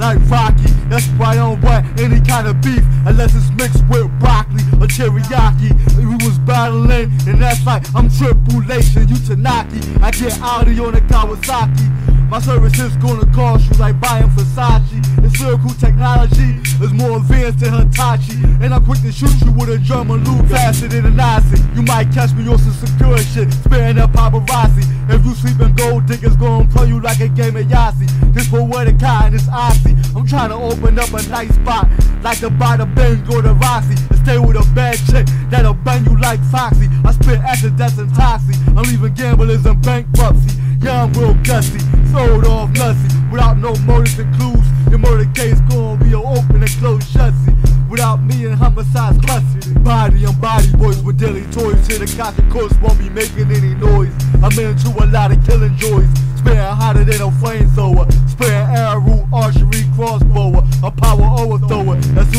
like Rocky. That's why I don't want any kind of beef unless it's mixed with broccoli or teriyaki. We was battling, and that's like I'm tribulation. You Tanaki, I get Audi on the Kawasaki. My service is gonna cost you like buying Versace. This lyrical technology is more advanced than Hitachi. And I'm quick to shoot you with a German Luger. Faster than a Nazi. You might catch me on some secure shit, sparing up paparazzi. If you sleep in gold diggers, gonna play you like a game of Yahtzee. This poetic kind is icy. I'm trying to open up a nice spot, like the bottom or the Rossi. And stay with a bad chick that'll bang you like Foxy. I spit acid that's intoxic. I'm leaving gamblers in bankruptcy. Yeah, I'm real gusty, sold off nutsy, without no motives and clues. Your murder case gonna be an open and closed shutsy. Without me and homicides clutching. Body on body boys with daily toys. Here the cops of course won't be making any noise. I'm into a lot of killing joys. Spitting hotter than a flamethrower.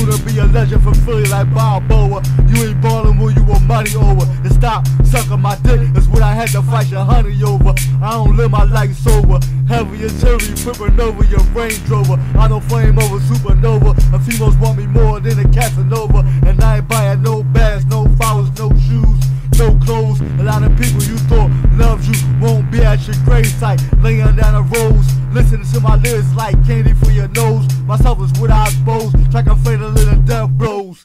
Soon to be a legend from Philly like Balboa. You ain't ballin' when you want money over. And stop sucking my dick. That's what I had to fight your honey over. I don't live my life sober. Heavy artillery, flipping over your Range Rover. I don't flame over supernova. And females want me more than a Casanova. And I ain't buying no bags, no flowers, no shoes, no clothes. A lot of people you thought loved you won't be at your gravesite. Laying down a rose, listening to my lyrics like candy for your nose. Myself is what I expose,